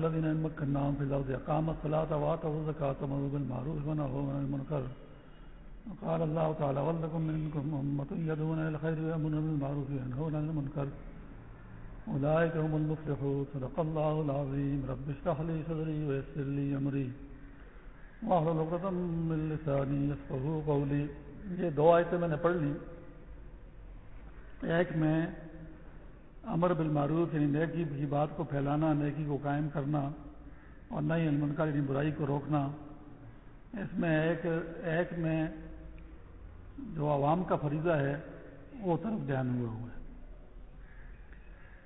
الذين مكناهم في الأرض أقاموا الصلاة وآتوا الزكاة وأمروا بالمعروف ونهوا عن المنكر. وقال الله تعالى ولكم منكم أمة يدعون إلى الخير ويأمرون بالمعروف وينهون عن المنكر. أولئك هم المفلحون. صدق الله العظيم. رب اشرح لي صدري ويسر لي أمري. واحلل عقدة من لساني يفقهوا قولي. یہ دو آیتیں میں نے پڑھ لی. ایک میں امر بالمعروف یعنی نیکی کی بات کو پھیلانا، نیکی کو قائم کرنا اور نئی المنکر یعنی برائی کو روکنا۔ اس میں ایک ایک میں جو عوام کا فریضہ ہے، وہ طرف بیان ہوا ہوا ہے۔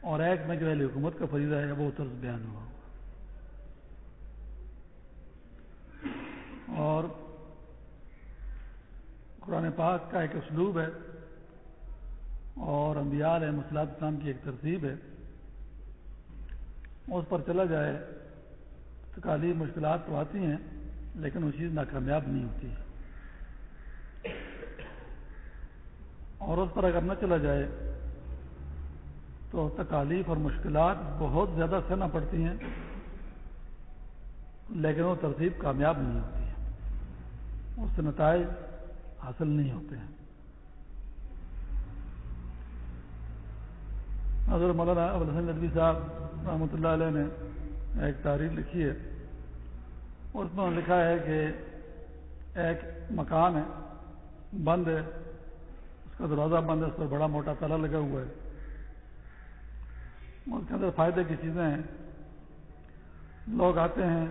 اور ایک میں جو ہے حکومت کا فریضہ ہے، وہ طرف بیان ہوا ہوا اور قرآن پاک کا ایک اسلوب ہے اور انبیاء علیہ مسلط اسلام کی ایک ترتیب ہے۔ اس پر چلا جائے تو کالی مشکلات تو آتی ہیں، لیکن وہ چیز ناکامیاب نہیں ہوتی۔ اور اس پر اگر نہ چلا جائے تو تکالیف اور مشکلات بہت زیادہ سہنا پڑتی ہیں، لیکن وہ ترتیب کامیاب نہیں ہوتی۔ ہے اس سے نتائج حاصل نہیں ہوتے ہیں۔ حضرت مولانا ابوالحسن ندوی صاحب رحمۃ اللہ علیہ نے ایک تاریخ لکھی ہے۔ اور اس میں لکھا ہے کہ ایک مکان ہے، بند ہے، اس کا دروازہ بند ہے، اس پر بڑا موٹا تالا لگا ہوا ہے۔ اس کے اندر فائدے کی چیزیں ہیں۔ لوگ آتے ہیں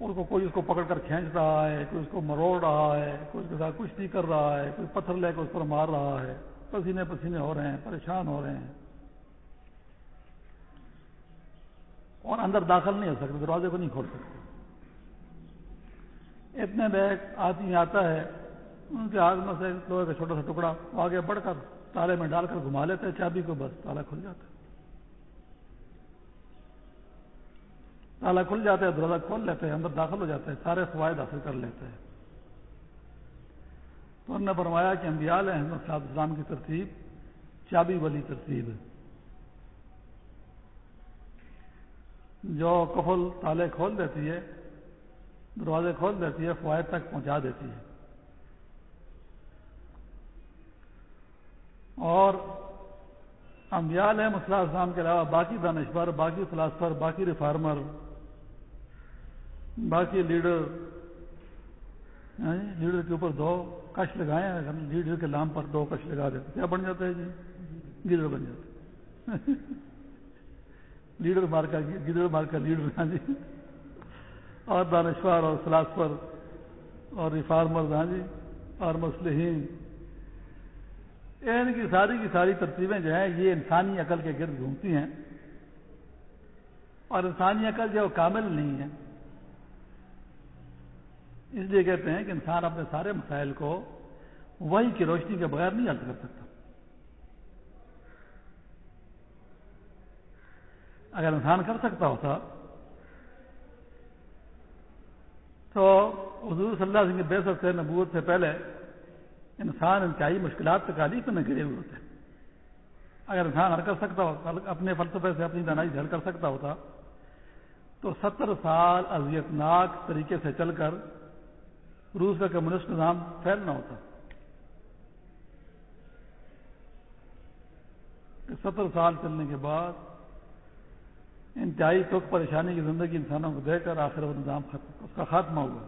اس کو کوئی اس کو پکڑ کر کھینچ رہا ہے، کوئی اس کو مروڑ رہا ہے، کوئی اس کے ساتھ کچھ نہیں کر رہا ہے، کوئی پتھر لے کے اس پر مار رہا ہے۔ پسینے پسینے ہو رہے ہیں، پریشان ہو رہے ہیں۔ اور اندر داخل نہیں ہو سکتے، دروازے کو نہیں کھول سکتے۔ اتنے میں ایک آدمی آتا ہے، ان کے ہاتھ میں سے لوہے کا چھوٹا سا ٹکڑا آگے بڑھ کر تالے میں ڈال کر گھما لیتے ہیں چابی کو بس تالا کھل جاتا ہے۔ تالا کھل جاتا ہے، دروازہ کھول لیتے ہیں اندر داخل ہو جاتے ہیں سارے فوائد حاصل کر لیتے ہیں تو انہوں نے فرمایا کہ امبیال احمد صاحب اسلام کی ترتیب چابی والی ترتیب ہے۔ جو کفل تالے کھول دیتی ہے، دروازے کھول دیتی ہے، فوائد تک پہنچا دیتی ہے۔ اور امبیال ہے مسلح اسلام کے علاوہ باقی دانشور، باقی فلاسفر، باقی ریفارمر، باقی لیڈر یعنی لیڈر کے اوپر دو کش لگائے ہیں لیڈر کے نام پر دو کش لگا دیتے کیا بن جاتا ہے جی؟ گیڈر بن جاتا لیڈر مار کا گیڈر مار کا لیڈر ہاں جی اور دانشور اور فلاسفر اور ریفارمر ہاں جی اور مسلحین ان کی ساری کی ساری ترتیبیں جو ہیں، یہ انسانی عقل کے گرد گھومتی ہیں۔ اور انسانی عقل جو کامل نہیں ہے۔ اس لیے کہتے ہیں کہ انسان اپنے سارے مسائل کو وہی کی روشنی کے بغیر نہیں حل کر سکتا۔ اگر انسان کر سکتا ہوتا تو حضور صلی اللہ علیہ وسلم کی بے سے نبوت سے پہلے انسان انتہائی مشکلات تکالیف میں گرے ہوئے ہوتے۔ اگر انسان حل کر سکتا ہوتا، اپنے فلسفے سے، اپنی دانائی سے حل کر سکتا ہوتا تو ستر سال اذیتناک طریقے سے چل کر روس کا کمیونسٹ نظام پھیلنا ہوتا۔ ستر سال چلنے کے بعد انتہائی دکھ پریشانی کی زندگی انسانوں کو دے کر آخر وہ نظام اس کا خاتمہ ہوا۔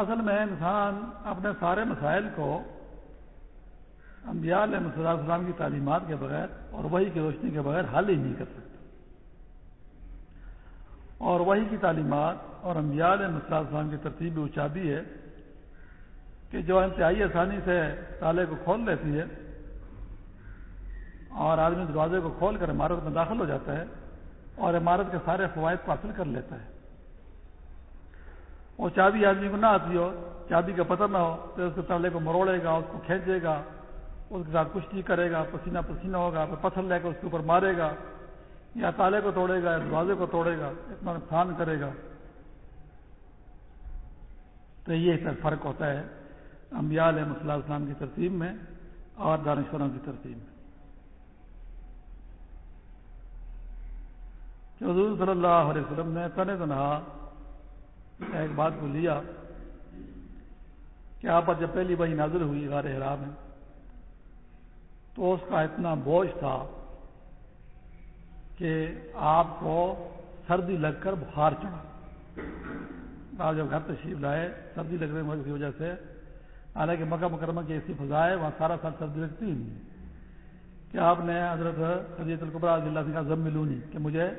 اصل میں انسان اپنے سارے مسائل کو انبیاء علیہ السلام کی تعلیمات کے بغیر اور وہی کی روشنی کے بغیر حل ہی نہیں کر سکتے اور وہی کی تعلیمات اور انبیاء علیہ السلام کی ترتیب اچابی ہے کہ جو انتہائی آسانی سے تالے کو کھول لیتی ہے اور آدمی دروازے کو کھول کر عمارت میں داخل ہو جاتا ہے اور عمارت کے سارے فوائد کو حاصل کر لیتا ہے۔ وہ چابی آدمی کو نہ آتی ہو، چابی کا پتہ نہ ہو، تو اس کے تالے کو مروڑے گا، اس کو کھینچے گا، اس کے ساتھ کچھ نہیں کرے گا، پسینہ پسینہ ہوگا پھر پتھر لے کر اس کے اوپر مارے گا یا تالے کو توڑے گا یا دروازے کو توڑے گا، اتنا نقصان کرے گا۔ تو یہ فرق ہوتا ہے انبیاء علیہ مسلح السلام کی ترتیب میں اور دانشوروں کی ترتیب میں۔ کہ حضور صلی اللہ علیہ وسلم نے تن تنہا ایک بات کو لیا کہ آپ پر جب پہلی وہی نازل ہوئی غار حرام میں، تو اس کا اتنا بوجھ تھا کہ آپ کو سردی لگ کر بخار چڑھا۔ آپ جب گھر تشریف لائے، سردی لگنے کی وجہ سے، حالانکہ مکہ مکرمہ کی ایسی فضا ہے، وہاں سارا سال سردی لگتی ہی نہیں کہ آپ نے حضرت حضرت القبرا اللہ سے کہا ضم ملونی کہ مجھے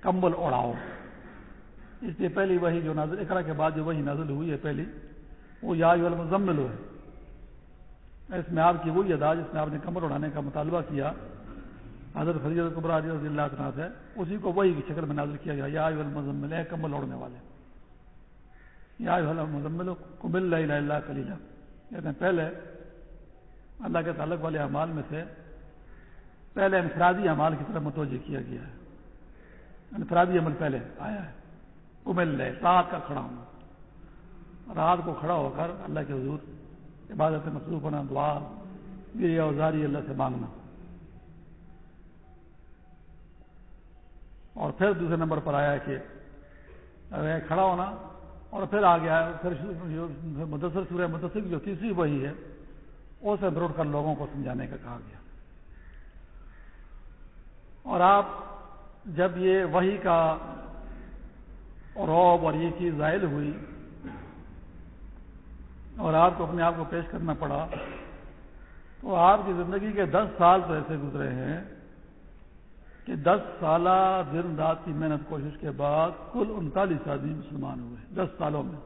کمبل اڑاؤ اس لیے پہلی وہی جو نازل اکرا کے بعد جو وہی نازل ہوئی ہے پہلی، وہ یا مزمل ہے۔ اس میں آپ کی وہی ادا، جس میں آپ نے کمبل اڑانے کا مطالبہ کیا حضرت خدیت قبرا رضی اللہ تعالیٰ ہے اسی کو وہی کی شکل میں نازل کیا گیا، یا مزمل ہے کمبل اوڑنے والے۔ یا مزمل کمل اللہ کلیلہ کہتے ہیں، پہلے اللہ کے تعلق والے اعمال میں سے پہلے انفرادی اعمال کی طرف متوجہ کیا گیا ہے۔ انفرادی عمل پہلے آیا ہے۔ کمل لے رات کا کھڑا ہوں رات کو کھڑا ہو کر اللہ کے حضور عبادت مصروف ہونا دعا گری اوزاری اللہ سے مانگنا۔ اور پھر دوسرے نمبر پر آیا کہ کھڑا ہونا اور پھر آ گیا پھر مدثر، سورہ مدثر کی جو تیسری وہی ہے، اسے بروڑ کر لوگوں کو سمجھانے کا کہا گیا۔ اور آپ جب یہ وہی کا روب اور یہ چیز ظاہر ہوئی اور آپ کو اپنے آپ کو پیش کرنا پڑا، تو آپ کی زندگی کے دس سال تو ایسے گزرے ہیں کہ دس سالہ دن رات کی محنت کوشش کے بعد کل انتالیس آدمی مسلمان ہوئے دس سالوں میں۔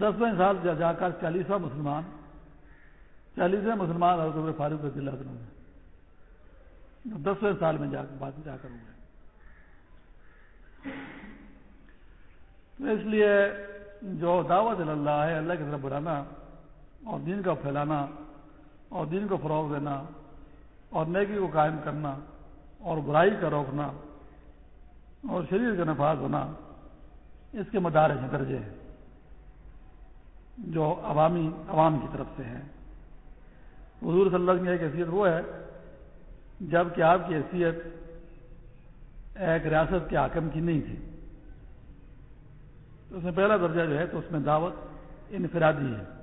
دسویں سال جا کر چالیسواں مسلمان، چالیسویں مسلمان اور فاروق رضی اللہ عنہ دسویں سال میں جا بات جا کر ہوئے اس لیے جو دعوت اللہ ہے، اللہ کی طرف بلانا اور دین کا پھیلانا اور دین کو فروغ دینا اور نیکی کو قائم کرنا اور برائی کا روکنا اور شریر کا نفاذ ہونا، اس کے مدار درجے ہیں، جو عوامی، عوام کی طرف سے ہیں۔ حضور صلی اللہ علیہ وسلم کی ایک حیثیت وہ ہے جبکہ آپ کی حیثیت ایک ریاست کے حاکم کی نہیں تھی۔ تو اس میں پہلا درجہ جو ہے تو اس میں دعوت انفرادی ہے۔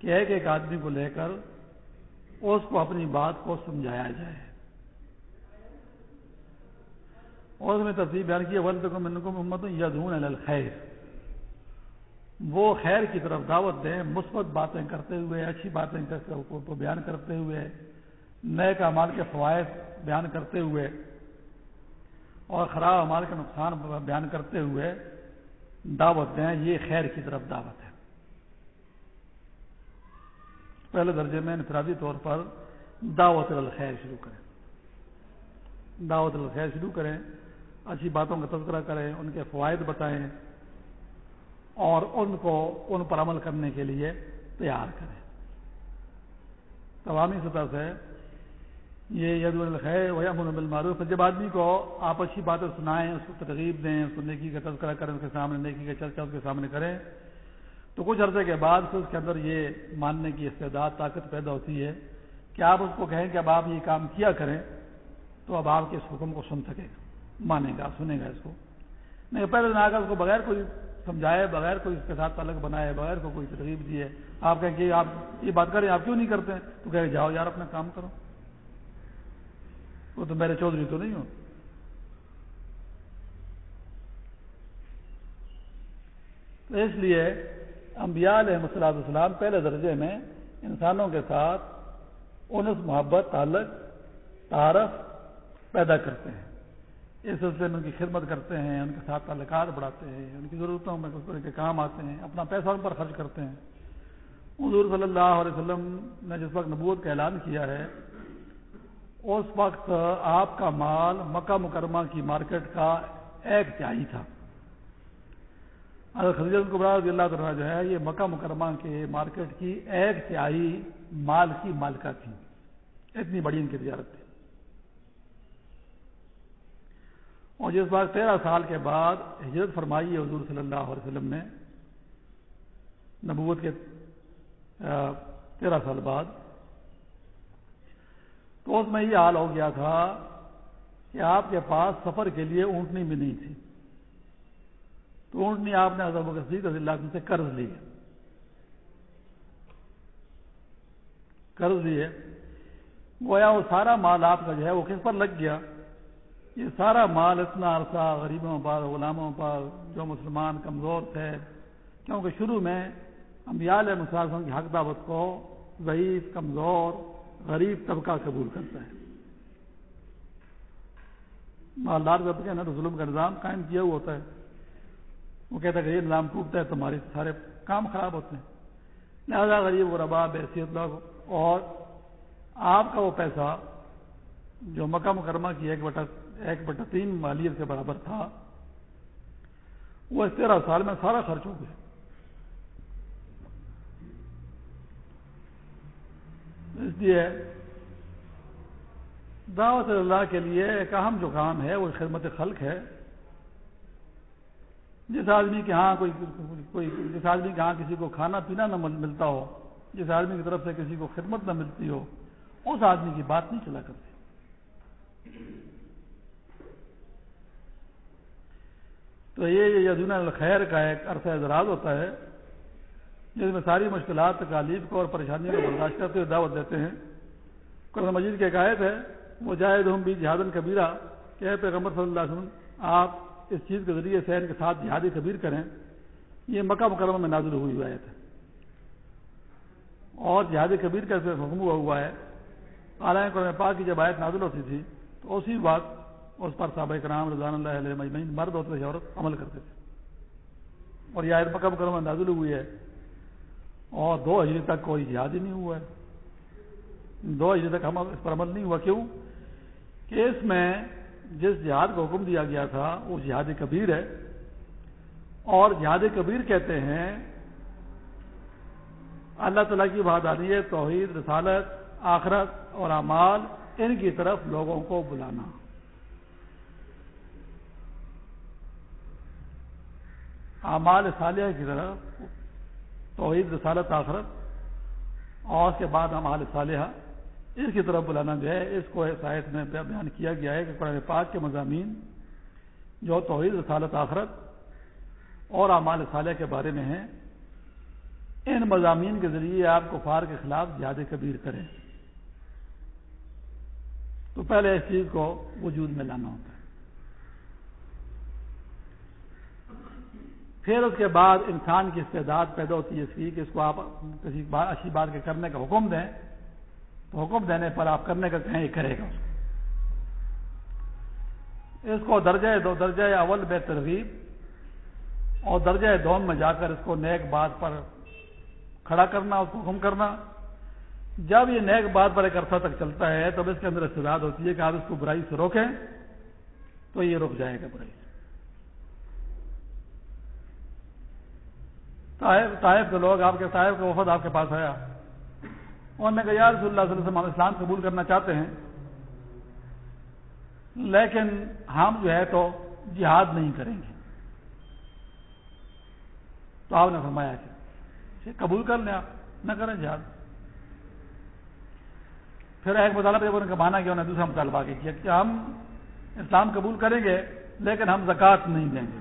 کہ ایک ایک آدمی کو لے کر اس کو اپنی بات کو سمجھایا جائے۔ اور اس میں ترتیب بیان کی ولد کو من کو محمد یدون الخیر وہ خیر کی طرف دعوت دیں، مثبت باتیں کرتے ہوئے، اچھی باتیں کو بیان کرتے ہوئے، نئے کا مال کے فوائد بیان کرتے ہوئے، اور خراب مال کا نقصان بیان کرتے ہوئے دعوت دیں، یہ خیر کی طرف دعوت ہے۔ پہلے درجے میں انفرادی طور پر دعوت الخیر شروع کریں۔ دعوت الخیر شروع کریں، اچھی باتوں کا تذکرہ کریں، ان کے فوائد بتائیں اور ان کو، ان پر عمل کرنے کے لیے تیار کریں۔ عوامی سطح سے یہ ید الخیر و امن بالمعروف، جب آدمی کو آپ اچھی باتیں سنائیں، اس کو ترغیب دیں، اس کو نیکی کا تذکرہ کریں، اس کے سامنے نیکی کا چرچا اس کے سامنے کریں تو کچھ عرصے کے بعد پھر اس کے اندر یہ ماننے کی استعداد، طاقت پیدا ہوتی ہے کہ آپ اس کو کہیں کہ اب آپ یہ کام کیا کریں تو اب آپ کے اس حکم کو سن سکے گا، مانے گا، سنے گا اس کو۔ نہیں، پہلے نہ اس کو بغیر کوئی سمجھائے، بغیر کوئی اس کے ساتھ تعلق بنائے، بغیر کو کوئی ترغیب دیے، آپ کہیں کہ آپ یہ بات کریں، آپ کیوں نہیں کرتے؟ تو کہ جاؤ یار اپنا کام کرو۔ وہ تو میرے چودھری تو نہیں ہو۔ تو اس لیے انبیاء علیہ مسلاط السلام پہلے درجے میں انسانوں کے ساتھ انس، محبت، تعلق، تعارف پیدا کرتے ہیں۔ اس سلسلے میں ان کی خدمت کرتے ہیں، ان کے ساتھ تعلقات بڑھاتے ہیں، ان کی ضرورتوں میں کچھ کے کام آتے ہیں، اپنا پیسہ ان پر خرچ کرتے ہیں۔ حضور صلی اللہ علیہ وسلم نے جس وقت نبوت کا اعلان کیا ہے، اس وقت آپ کا مال مکہ مکرمہ کی مارکیٹ کا ایک تہائی تھا۔ خدیجت قبرا رضی اللہ تعالیٰ جو ہے یہ مکہ مکرمہ کے مارکیٹ کی ایک تہائی مال کی مالکہ تھی۔ اتنی بڑی ان کی تجارت تھی۔ اور جس بار تیرہ سال کے بعد ہجرت فرمائی ہے حضور صلی اللہ علیہ وسلم نے، نبوت کے تیرہ سال بعد، تو اس میں یہ حال ہو گیا تھا کہ آپ کے پاس سفر کے لیے اونٹنی بھی نہیں تھی۔ تو اونٹنی آپ نے حضرت رضی اللہ سے قرض لی ہے۔ قرض لیے گویا وہ سارا مال آپ کا جو ہے وہ کس پر لگ گیا؟ یہ سارا مال اتنا عرصہ غریبوں پر، غلاموں پر، جو مسلمان کمزور تھے۔ کیونکہ شروع میں علیہ مسلم کی حق دعوت کو ضعیف، کمزور، غریب طبقہ قبول کرتا ہے۔ مالدار طبقے نے تو ظلم کا نظام قائم کیا ہوا ہوتا ہے۔ وہ کہتا ہے کہ یہ نظام ٹوٹتا ہے، تمہارے سارے کام خراب ہوتے ہیں۔ لہذا غریب و رباب حیثیت لوگ، اور آپ کا وہ پیسہ جو مکہ مکرمہ کی ایک بٹا ایک بٹا تین مالیت کے برابر تھا، وہ اس تیرہ سال میں سارا خرچ ہو گیا۔ اس لیے دعوت اللہ کے لیے ایک اہم جو کام ہے، وہ خدمت خلق ہے۔ جس آدمی کے ہاں کوئی کوئی جس آدمی کے ہاں کسی کو کھانا پینا نہ ملتا ہو، جس آدمی کی طرف سے کسی کو خدمت نہ ملتی ہو، اس آدمی کی بات نہیں چلا کرتی تو یہ یدون الخیر کا ایک عرصہ دراز ہوتا ہے، جس میں ساری مشکلات تکالیف کو اور پریشانیوں کو برداشت کرتے ہوئے دعوت دیتے ہیں۔ قرآن مجید کی عقائد ہے وہ ہم بھی جہاد القبیرہ کہ پیغمبر صلی اللہ علیہ وسلم، آپ اس چیز کے ذریعے سے ان کے ساتھ جہادی کبیر کریں، یہ مکہ مکرمہ میں نازل ہوئی آیت ہے۔ اور جہاد کبیر کا حکم ہوا ہوا ہے۔ حالانکہ قرآن پاک کی جب آیت نازل ہوتی تھی، تو اسی بات اس پر صحابہ کرام رضوان اللہ علیہ مجمعین مرد ہوتے تھے عورت عمل کرتے تھے۔ اور یہ آیت مکہ مکرمہ نازل ہوئی ہے۔ اور دو ہجری تک کوئی جہاد ہی نہیں ہوا ہے۔ دو ہجری تک ہم اس پر عمل نہیں ہوا۔ کیوں؟ کہ اس میں جس جہاد کو حکم دیا گیا تھا، وہ جہاد کبیر ہے۔ اور جہاد کبیر کہتے ہیں، اللہ تعالیٰ کی وحدانی توحید، رسالت، آخرت اور اعمال، ان کی طرف لوگوں کو بلانا۔ اعمال صالحہ کی طرف، توحید، رسالت، آخرت، اور اس کے بعد اعمال صالحہ۔ اس کی طرف بلانا جو ہے، اس کو شاید میں بیان کیا گیا ہے کہ قرآن پاک کے مضامین جو توحید، رسالت، آخرت اور اعمال صالح کے بارے میں ہیں، ان مضامین کے ذریعے آپ کفار کے خلاف زیادہ کبیر کریں۔ تو پہلے اس چیز کو وجود میں لانا ہوتا ہے۔ پھر اس کے بعد انسان کی استعداد پیدا ہوتی ہے اس کی کہ اس کو آپ کسی اچھی بات کے کرنے کا حکم دیں۔ تو حکم دینے پر آپ کرنے کا کہیں کرے گا اس کو۔ درجہ دو، درجہ اول بے ترغیب اور درجہ دوم میں جا کر اس کو نیک بات پر کھڑا کرنا، اس کو حکم کرنا۔ جب یہ نیک بات پر ایک عرصہ تک چلتا ہے تب اس کے اندر استداد ہوتی ہے کہ آپ اس کو برائی سے روکیں تو یہ رک جائے گا برائی طائف کے لوگ، آپ کے، طائف کا وفد آپ کے پاس آیا۔ انہوں نے کہا، یا رسول اللہ صلی اللہ علیہ وسلم اسلام قبول کرنا چاہتے ہیں، لیکن ہم جو ہے تو جہاد نہیں کریں گے. تو آپ نے فرمایا کہ قبول کر لیں آپ، نہ کریں جہاد۔ پھر ایک مطالبہ جب انہوں نے مانا کیا، انہوں نے دوسرا مطالبہ کیا کہ ہم اسلام قبول کریں گے، لیکن ہم زکوٰۃ نہیں دیں گے۔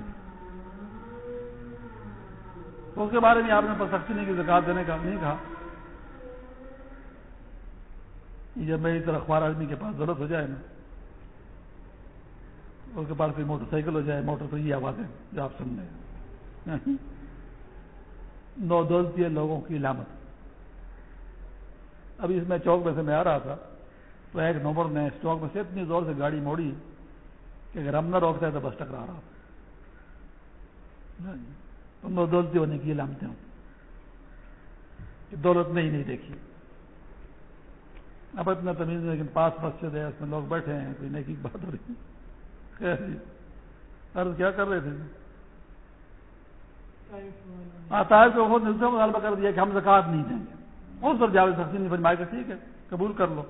تو اس کے بارے میں آپ نے سختی نہیں کی زکات دینے کا نہیں کہا۔ جب میری طرح اخبار آدمی کے پاس ضرورت ہو جائے نا، اس کے پاس کوئی موٹر سائیکل ہو جائے، موٹر تو یہ آواز ہے، جو آپ سن رہے ہیں۔ نو دولتی لوگوں کی علامت ابھی اس میں چوک میں سے میں آ رہا تھا، تو ایک نمبر نے اس چوک میں سے اتنی زور سے گاڑی موڑی کہ اگر ہم نہ روکتے ہیں تو بس ٹکرا رہا۔ تھا نو دولتی ہونے کی علامتیں دولت نے ہی نہیں دیکھی۔ اب اتنا تمیز لیکن پاس مسجد ہے، اس میں لوگ بیٹھے ہیں، کوئی نیکی بات ہو رہی خیر جی۔ عرض کیا کر رہے تھے؟ ہاں، آتا کو مطالبہ کر دیا کہ ہم زکات نہیں دیں گے۔ اس پر جاوید سختی نے فرمایا کہ ٹھیک ہے، قبول کر لو۔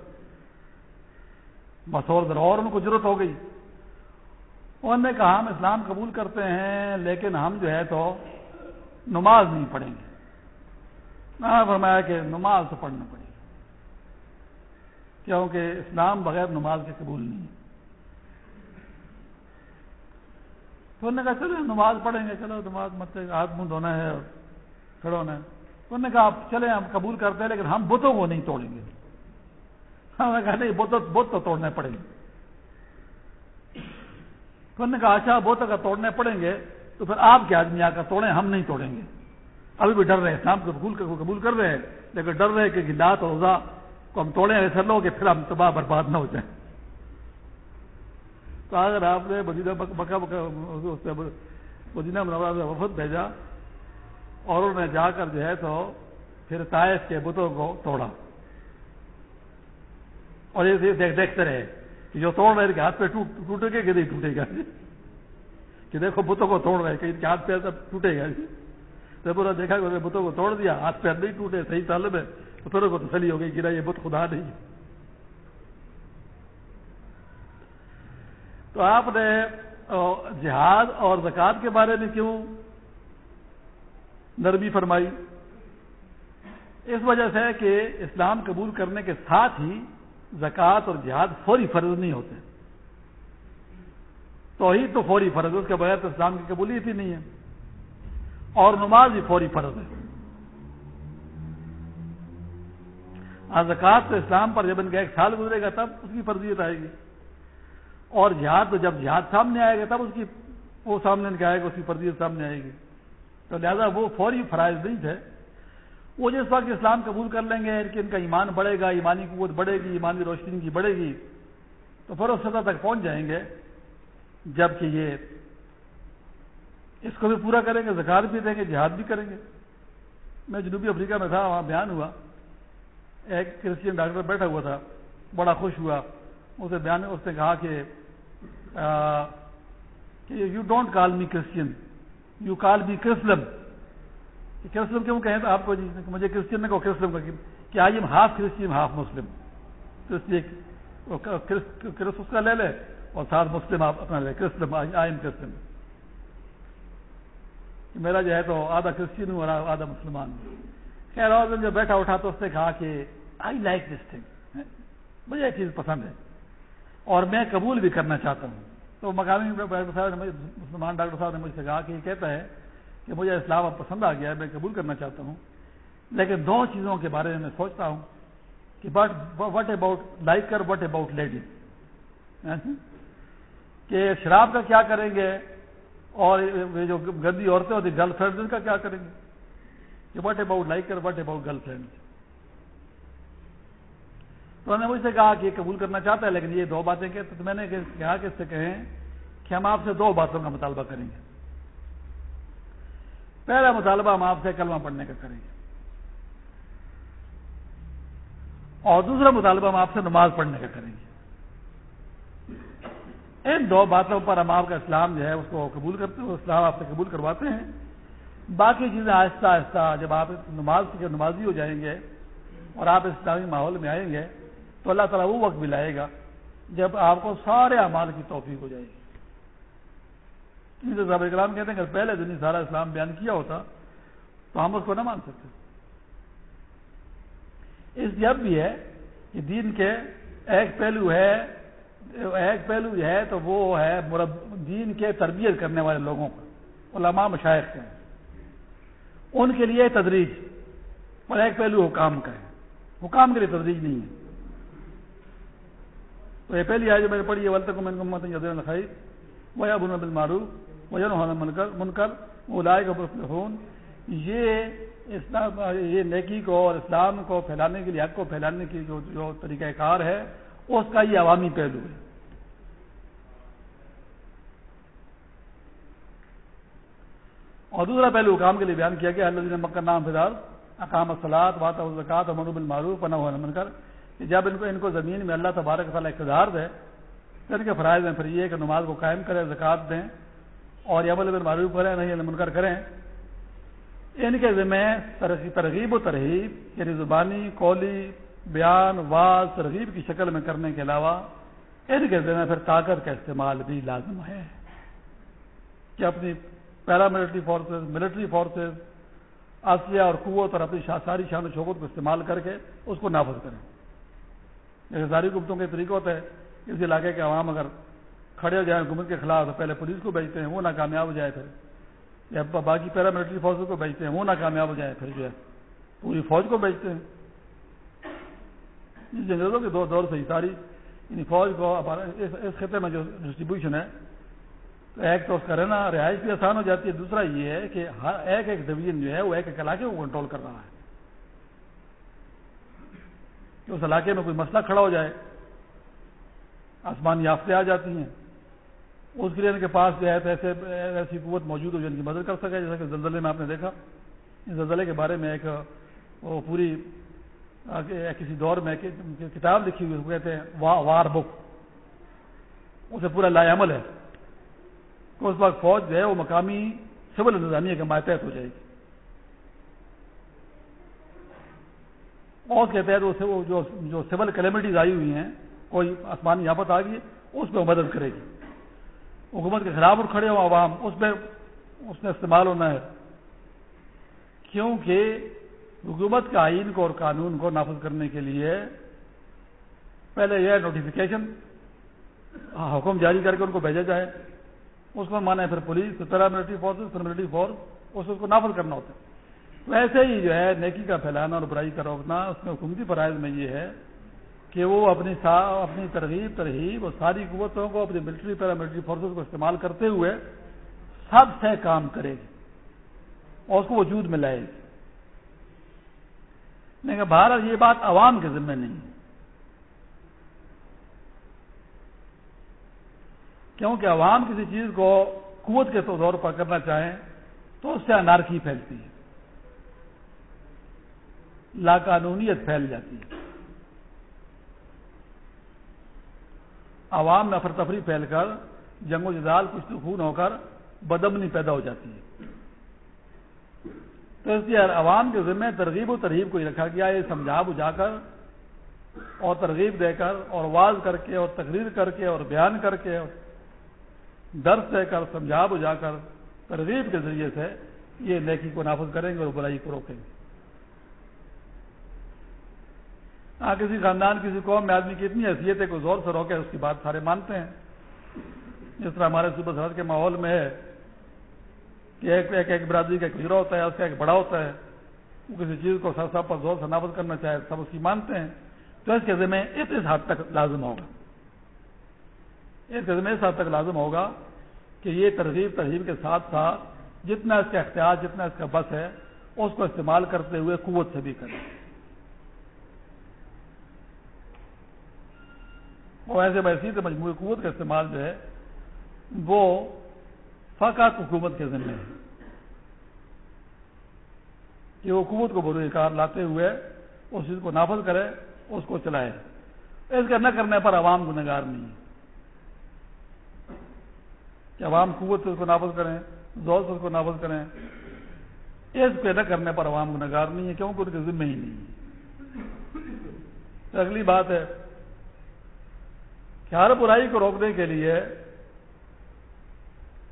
بس اور اور ان کو ضرورت ہو گئی۔ انہوں نے کہا، ہم اسلام قبول کرتے ہیں، لیکن ہم جو ہے تو نماز نہیں پڑھیں گے۔ فرمایا کہ نماز تو پڑھنا پڑے گی کیونکہ اسلام بغیر نماز کے قبول نہیں ہے۔ تو انہوں نے کہا، چلو نماز پڑھیں گے، چلو نماز مت، ہاتھ منہ دھونا ہے اور کھڑا ہونا ہے۔ تو انہوں نے کہا چلیں، ہم قبول کرتے ہیں، لیکن ہم بتوں کو نہیں توڑیں گے۔ ہم نے کہا، نہیں بت تو توڑنے پڑیں گے۔ تو انہوں نے کہا اچھا بوتوں کا توڑنے پڑیں گے، تو پھر آپ کے آدمی آ کر توڑیں، ہم نہیں توڑیں گے۔ ابھی بھی ڈر رہے اسلام کو قبول قبول کر رہے ہیں، لیکن ڈر رہے کہ لات اور روزہ کو ہم توڑیں ایسا لو کہ پھر ہم تباہ برباد نہ ہو جائیں۔ تو اگر آپ نے مدینہ بکا بکا مدینہ منورہ میں وفد بھیجا اور انہوں نے جا کر جو ہے تو پھر طائف کے بتوں کو توڑا۔ اور یہ دیکھ دیکھتے رہے کہ جو توڑ رہے کہ ہاتھ پہ ٹوٹے گا کہ نہیں ٹوٹے گا؟ کہ دیکھو بتوں کو توڑ رہے کہ ان کے ہاتھ پہ ٹوٹے گا؟ جب پورا دیکھا کہ بتوں کو توڑ دیا، ہاتھ پیر نہیں ٹوٹے، صحیح طالب ہے۔ تو پھر کو تسلی ہو گئی کہ یہ بت خدا نہیں۔ تو آپ نے جہاد اور زکوٰۃ کے بارے میں کیوں نرمی فرمائی؟ اس وجہ سے کہ اسلام قبول کرنے کے ساتھ ہی زکوٰۃ اور جہاد فوری فرض نہیں ہوتے۔ تو ہی تو فوری فرض اس کے بغیر تو اسلام کی قبولیت ہی نہیں ہے۔ اور نماز بھی فوری فرض ہے۔ زکوٰۃ تو اسلام پر جب ان کا ایک سال گزرے گا تب اس کی فرضیت آئے گی۔ اور جہاد تو جب جہاد سامنے آئے گا تب اس کی وہ سامنے ان کے آئے گا، اس کی فرضیت سامنے آئے گی۔ تو لہذا وہ فوری فرائض نہیں تھے۔ وہ جس وقت اسلام قبول کر لیں گے کہ ان کا ایمان بڑھے گا، ایمانی قوت بڑھے گی، ایمانی روشنی کی بڑھے گی، تو پھر اس سطح تک پہنچ جائیں گے۔ جبکہ یہ اس کو بھی پورا کریں گے زکات بھی دیں گے، جہاد بھی کریں گے۔ میں جنوبی افریقہ میں تھا، وہاں بیان ہوا۔ ایک کرسچین ڈاکٹر بیٹھا ہوا تھا، بڑا خوش ہوا۔ اسے بیان، اس نے کہا کہ you don't call me Christian you call me Chrislam Chrislam کیوں کہیں؟ تو آپ کو جی مجھے کرسچین نے کہو کرسلم کا، کہ I am half Christian, half Muslim. تو اس لیے کرس اس کا لے لے اور ساتھ مسلم آپ اپنا لے، کرسلم، آئی ایم کرسلم۔ میرا جو ہے تو آدھا کرسچین ہوں اور آدھا مسلمان ہوں۔ خیر، اور جو بیٹھا اٹھا تو اس نے کہا کہ آئی لائک دس تھنگ مجھے یہ چیز پسند ہے۔ اور میں قبول بھی کرنا چاہتا ہوں۔ تو مقامی صاحب نے مسلمان ڈاکٹر صاحب نے مجھ سے کہا کہ یہ کہتا ہے کہ مجھے اسلام اب پسند آ گیا ہے، میں قبول کرنا چاہتا ہوں۔ لیکن دو چیزوں کے بارے میں میں سوچتا ہوں کہ بٹ وٹ اباؤٹ لائک کر وٹ اباؤٹ لیڈیز کہ شراب کا کیا کریں گے اور جو گندی عورتیں ہوتی گرل فرینڈ کا کیا کریں گے؟ کہ وٹ اباؤٹ لائک کر وٹ اباؤٹ گرل فرینڈ انہوں نے مجھ سے کہا کہ یہ قبول کرنا چاہتا ہے، لیکن یہ دو باتیں کہ تو میں نے کہا کہ اس سے کہیں کہ ہم آپ سے دو باتوں کا مطالبہ کریں گے۔ پہلا مطالبہ ہم آپ سے کلمہ پڑھنے کا کریں گے۔ اور دوسرا مطالبہ ہم آپ سے نماز پڑھنے کا کریں گے۔ ان دو باتوں پر ہم آپ کا اسلام جو ہے، اس کو قبول کرتے ہیں اسلام آپ سے قبول کرواتے ہیں۔ باقی چیزیں آہستہ آہستہ جب آپ نماز کے نمازی ہو جائیں گے اور آپ اسلامی ماحول میں آئیں گے تو اللہ تعالیٰ وہ وقت بھی لائے گا جب آپ کو سارے اعمال کی توفیق ہو جائے گی۔ صاحب اکرام کہتے ہیں کہ پہلے دن ہی سارا اسلام بیان کیا ہوتا تو ہم اس کو نہ مان سکتے۔ اس لیے اب بھی ہے کہ دین کے ایک پہلو ہے، ایک پہلو ہے تو وہ ہے دین کے تربیت کرنے والے لوگوں کا علماء مشائق کے۔ ان کے لیے تدریج، اور ایک پہلو حکام کا ہے۔ حکام کے لیے تدریج نہیں ہے۔ تو یہ پہلی آئے جو میں نے پڑھی ہے ولط کو میں نے لکھائی وہ ابن بل مارو وہ منکر وہ لائے کا خون یہ اسلام یہ نیکی کو اور اسلام کو پھیلانے کے لیے، حق کو پھیلانے کی جو جو طریقہ کار ہے، اس کا یہ عوامی پہلو ہے۔ اور دوسرا پہلو حکام کے لیے بیان کیا گیا اللہ مکر نام فضار اقام اصلاط وات زکات اور منوب المعروف پناہ من کر کہ جب ان کو ان کو زمین میں اللہ تبارک تعالیٰ اقتدار دے، تو ان کے فرائض میں پھر یہ کہ نماز کو قائم کریں، زکوٰۃ دیں اور یہ عمل معروف کریں نہیں منکر کریں۔ ان کے ذمہ ترغیب و ترغیب یعنی زبانی کولی بیان، واز، ترغیب کی شکل میں کرنے کے علاوہ ان کے ذمہ پھر طاقت کا استعمال بھی لازم ہے۔ کہ اپنی پیراملٹری فورسز، ملٹری فورسز اسلحہ اور قوت اور اپنی ساری شان و شوقت کو استعمال کر کے اس کو نافذ کریں۔ جیسے ساری حکومتوں کے طریقہ ہوتا ہے اس علاقے کے عوام اگر کھڑے ہو جائیں حکومت کے خلاف تو پہلے پولیس کو بھیجتے ہیں، وہ ناکامیاب ہو جائے پھر۔ یا باقی پیراملٹری فورسز کو بھیجتے ہیں، وہ ناکامیاب ہو جائے پھر جو ہے۔ پوری فوج کو بھیجتے ہیں۔ انگریزوں کے دو دور سے ہی ساری یعنی فوج کو اس خطے میں جو ڈسٹریبیوشن ہے، تو ایک تو اس کا رہنا، رہائش بھی آسان ہو جاتی ہے۔ دوسرا یہ ہے کہ ہر ایک ایک ڈویژن جو ہے، وہ ایک ایک علاقے کو کنٹرول کر رہا ہے۔ کہ اس علاقے میں کوئی مسئلہ کھڑا ہو جائے آسمان یافتیں آ جاتی ہیں۔ اس کے لیے ان کے پاس جو ہے تو ایسے ایسی قوت موجود ہو جن کی مدد کر سکے، جیسا کہ زلزلے میں آپ نے دیکھا۔ اس زلزلے کے بارے میں ایک وہ پوری کسی دور میں کتاب لکھی ہوئی کہتے ہیں وار بک۔ اسے پورا لا عمل ہے۔ اس وقت فوج جو ہے وہ مقامی سول انتظامیہ کے ماتحت ہو جائے گی اور اس کے تحت وہ جو سول کلیمٹیز آئی ہوئی ہیں، کوئی آسمانی یافت آ گئی اس پہ مدد کرے گی۔ حکومت کے خلاف کھڑے ہو عوام، اس میں اس میں استعمال ہونا ہے۔ کیونکہ حکومت کے آئین کو اور قانون کو نافذ کرنے کے لیے پہلے یہ نوٹیفیکیشن حکم جاری کر کے ان کو بھیجا جائے۔ اس میں مانا ہے پھر police paramilitary force military force اس کو نافذ کرنا ہوتا ہے۔ ویسے ہی جو ہے نیکی کا پھیلانا اور برائی کا روکنا اس میں حکومتی فرائض میں یہ ہے کہ وہ اپنی اپنی ترغیب ترغیب اور ساری قوتوں کو اپنی ملٹری پیراملٹری فورسز کو استعمال کرتے ہوئے سب سے کام کرے گی اور اس کو وجود میں لائے گی۔ لیکن بھارت یہ بات عوام کے ذمہ نہیں ہے۔ کیونکہ عوام کسی چیز کو قوت کے طور پر کرنا چاہیں تو اس سے انارکی پھیلتی ہے۔ لاقانونیت پھیل جاتی ہے۔ عوام میں افرتفری پھیل کر، جنگ و جدال کچھ خون ہو کر بدمنی پیدا ہو جاتی ہے۔ تو اس لیے عوام کے ذمہ ترغیب و ترغیب کو ہی رکھا گیا، یہ سمجھا بجھا کر اور ترغیب دے کر اور واز کر کے اور تقریر کر کے اور بیان کر کے درس دے کر، سمجھا بجھا کر ترغیب کے ذریعے سے یہ نیکی کو نافذ کریں گے اور برائی کو روکیں گے۔ ہاں کسی خاندان کسی قوم میں آدمی کی اتنی حیثیت ہے کوئی زور سے روکے، اس کی بات سارے مانتے ہیں۔ جس طرح ہمارے صوبہ سرحد کے ماحول میں ہے کہ ایک ایک ایک برادری کا ایک ہوتا ہے، اس کا ایک بڑا ہوتا ہے، وہ کسی چیز کو سر سب پر زور سے نافذ کرنا چاہے، سب اس کی مانتے ہیں۔ تو اس کے ذمہ اس اس حد تک لازم ہوگا۔ اس کے ذمہ اس حد تک لازم ہوگا کہ یہ ترغیب ترغیب کے ساتھ ساتھ جتنا اس کا اختیار جتنا اس کا بس ہے، اس کو استعمال کرتے ہوئے قوت سے بھی کریں۔ اور ایسے ویسی تو مجموعی قوت کا استعمال جو ہے، وہ فقط حکومت کے ذمہ ہے۔ کہ وہ حکومت کو بروئے کار لاتے ہوئے اس چیز کو نافذ کرے، اس کو چلائے۔ اس کا نہ کرنے پر عوام کو نگار نہیں ہے۔ کہ عوام قوت سے اس کو نافذ کریں زور سے اس کو نافذ کریں، اس پہ نہ کرنے پر عوام کو نگار نہیں ہے، کیونکہ ان کے ذمہ ہی نہیں ہے۔ اگلی بات ہے کہ ہر برائی کو روکنے کے لیے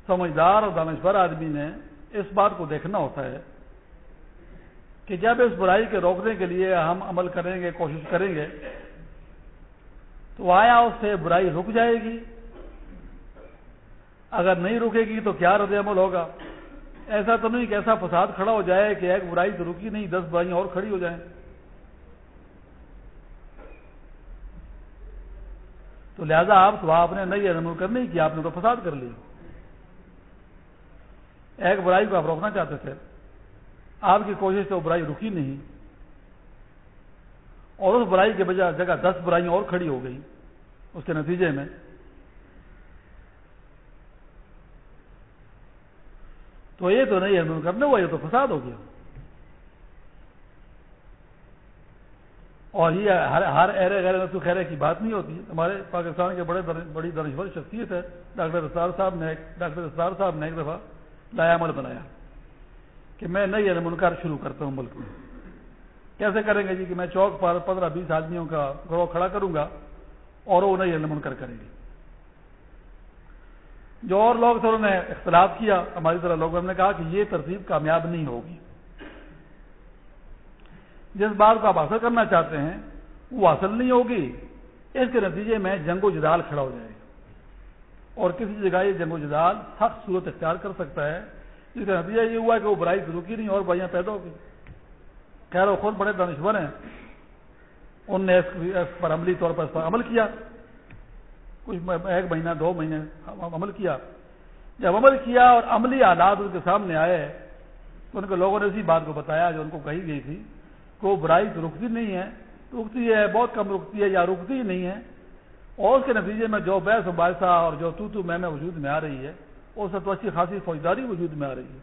سمجھدار اور دانشور آدمی نے اس بات کو دیکھنا ہوتا ہے کہ جب اس برائی کے روکنے کے لیے ہم عمل کریں گے، کوشش کریں گے، تو آیا اس سے برائی رک جائے گی؟ اگر نہیں رکے گی تو کیا رد عمل ہوگا؟ ایسا تو نہیں کہ ایسا فساد کھڑا ہو جائے کہ ایک برائی تو رکی نہیں، دس برائیاں اور کھڑی ہو جائیں۔ تو لہذا آپ تو آپ نے نہیں عمل کرنے کی آپ نے تو فساد کر لی۔ ایک برائی کو آپ روکنا چاہتے تھے۔ آپ کی کوشش تو برائی رکی نہیں۔ اور اس برائی کے بجائے جگہ دس برائیاں اور کھڑی ہو گئی اس کے نتیجے میں۔ تو یہ تو نہیں ہے کرنے ہوا، یہ تو فساد ہو گیا۔ اور یہ ہر ہر ایرے غیر تو خیرے کی بات نہیں ہوتی ہمارے پاکستان کے بڑے بڑی دانشور شخصیت ہے۔ ڈاکٹر اسرار صاحب نے ڈاکٹر اسرار صاحب نے ایک دفعہ لایا عمل بنایا کہ میں نئی منکر شروع کرتا ہوں ملک میں۔ کیسے کریں گے جی کہ میں چوک پر پندرہ بیس آدمیوں کا گروہ کھڑا کروں گا اور وہ نئی منکر کریں گے؟ جو اور لوگ تھے انہوں نے اختلاف کیا، ہماری طرح لوگوں نے کہا کہ یہ ترتیب کامیاب نہیں ہوگی۔ جس بات کو آپ حاصل کرنا چاہتے ہیں، وہ حاصل نہیں ہوگی۔ اس کے نتیجے میں جنگ و جدال کھڑا ہو جائے گا۔ اور کسی جگہ یہ جنگ و جدال حق صورت اختیار کر سکتا ہے۔ جس کا نتیجہ یہ ہوا کہ وہ برائی شروع کی نہیں اور بھائیاں پیدا ہو گئی۔ خیر وہ خود بڑے دانشور ہیں۔ ان نے اس پر عملی طور پر اس پر عمل کیا۔ کچھ ایک مہینہ، دو مہینے عمل کیا۔ جب عمل کیا اور عملی حالات ان کے سامنے آئے، تو ان کے لوگوں نے اسی بات کو بتایا جو ان کو کہی گئی تھی۔ کہ وہ برائی تو رکتی نہیں ہے، رکتی ہے، بہت کم رکتی ہے یا رکتی ہی نہیں ہے۔ اور اس کے نتیجے میں جو بحث مباحثہ اور جو تو تو میں میں وجود میں آ رہی ہے، اس سے تو اچھی خاصی فوجداری وجود میں آ رہی ہے۔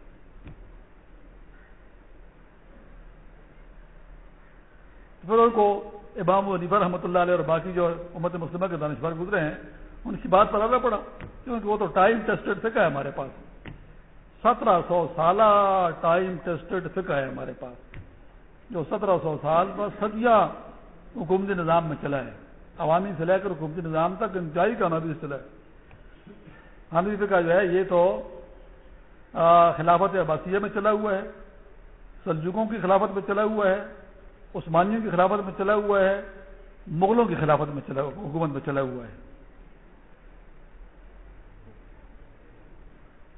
پھر ان کو امام و نفر رحمۃ اللہ علیہ اور باقی جو امت مسلمہ کے دانشور گزرے ہیں، ان کی بات پر آنا پڑا کیونکہ وہ تو ٹائم ٹیسٹڈ فکا ہے ہمارے پاس۔ سترہ سو سالہ ٹائم ٹیسٹڈ فکا ہے ہمارے پاس۔ جو سترہ سو سال پر سدیاں حکومتی نظام میں چلا ہے۔ عوامی سے لے کر حکومتی نظام تک انتہائی کا نبی چلا ہے۔ حنفی فقہ جی جو ہے یہ تو خلافت عباسیہ میں چلا ہوا ہے۔ سلجوکوں کی خلافت میں چلا ہوا ہے۔ عثمانیوں کی خلافت میں چلا ہوا ہے۔ مغلوں کی خلافت میں چلا، حکومت میں چلا ہوا ہے۔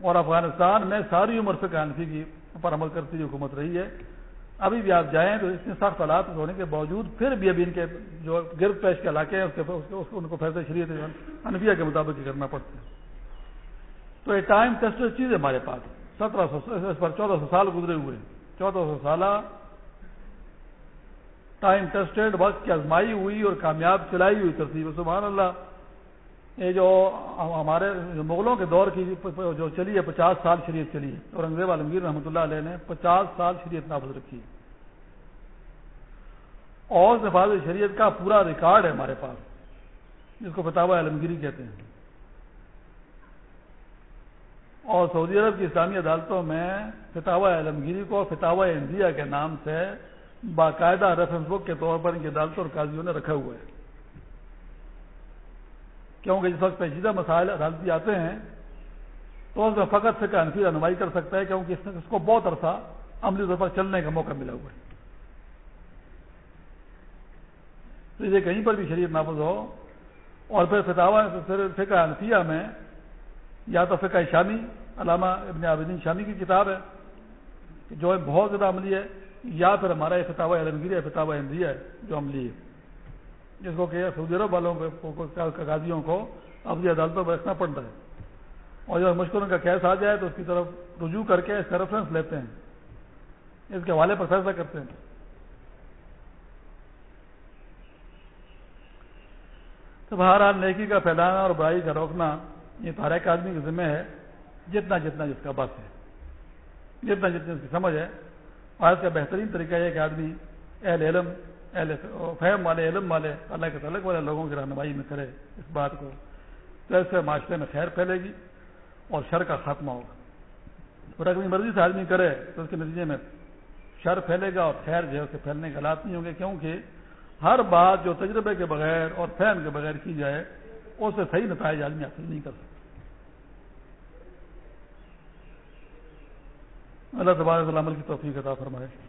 اور افغانستان میں ساری عمر سے حنفی کی پر عمل کرتی ہوئی حکومت رہی ہے۔ ابھی بھی آپ جائیں تو اتنے سخت حالات ہونے کے باوجود پھر بھی ابھی ان کے جو گرد پیش کے علاقے ہیں، اس کے ان کو فیصلے شریعت انفیہ کے مطابق ہی کرنا پڑتا ہے۔ تو یہ ٹائم ٹیسٹ چیز ہے ہمارے پاس۔ سترہ سو اس پر چودہ سو سال گزرے ہوئے چودہ سو سالہ ٹائم ٹیسٹڈ وقت کی آزمائی ہوئی اور کامیاب چلائی ہوئی ترتیب۔ سبحان اللہ یہ جو ہمارے مغلوں کے دور کی جو چلی ہے، پچاس سال شریعت چلی ہے، اور انگریز عالمگیر رحمۃ اللہ علیہ نے پچاس سال شریعت نافذ رکھی ہے۔ اور نفاذ شریعت کا پورا ریکارڈ ہے ہمارے پاس، جس کو فتح عالمگیری کہتے ہیں۔ اور سعودی عرب کی اسلامی عدالتوں میں فتح عالمگیری کو فتح انڈیا کے نام سے باقاعدہ ریفرنس بک کے طور پر ان کی عدالتوں اور قاضیوں نے رکھا ہوا ہے۔ کیونکہ جس وقت پیچیدہ مسائل عدالتی آتے ہیں، تو اس میں فقط سے انفی رہنمائی کر سکتا ہے کیونکہ اس کو بہت عرصہ عملی طور پر چلنے کا موقع ملا ہوا ہے۔ تو یہ کہیں پر بھی شریف نافذ ہو، اور پھر فتوا فقہ انفیہ میں یا تو فقہ شامی، علامہ ابن عابدین شامی کی کتاب ہے جو بہت زیادہ عملی ہے، یا پھر ہمارا یہ فتح علمگیر ہے فتح احمدیہ ہے جو عملی ہے۔ جس کو کہ سعودی عرب والوں قاضیوں کو اپنی عدالتوں میں رکھنا پڑتا ہے۔ اور جب مشکلوں کا کیس آ جائے تو اس کی طرف رجوع کر کے اس کا ریفرنس لیتے ہیں۔ اس کے حوالے پر فیصلہ کرتے ہیں۔ تو بہرحال نیکی کا پھیلانا اور برائی کا روکنا یہ تو ہر ایک آدمی کی ذمہ ہے، جتنا جتنا جس کا بس ہے۔ جتنا جتنا اس کی سمجھ ہے۔ اور اس کا بہترین طریقہ یہ کہ آدمی اہل علم اہل فہم والے علم والے اللہ کے تعلق والے لوگوں کی رہنمائی میں کرے اس بات کو۔ تو اس سے معاشرے میں خیر پھیلے گی اور شر کا خاتمہ ہوگا۔ اور اگر مرضی سے آدمی کرے تو اس کے نتیجے میں شر پھیلے گا اور خیر جو ہے اسے پھیلنے کے حالات نہیں ہوں گے۔ کیونکہ ہر بات جو تجربے کے بغیر اور فہم کے بغیر کی جائے، اس سے صحیح نتائج آدمی حاصل نہیں کر سکتا۔ اللہ تبارک عمل کی توفیق عطا فرمائے۔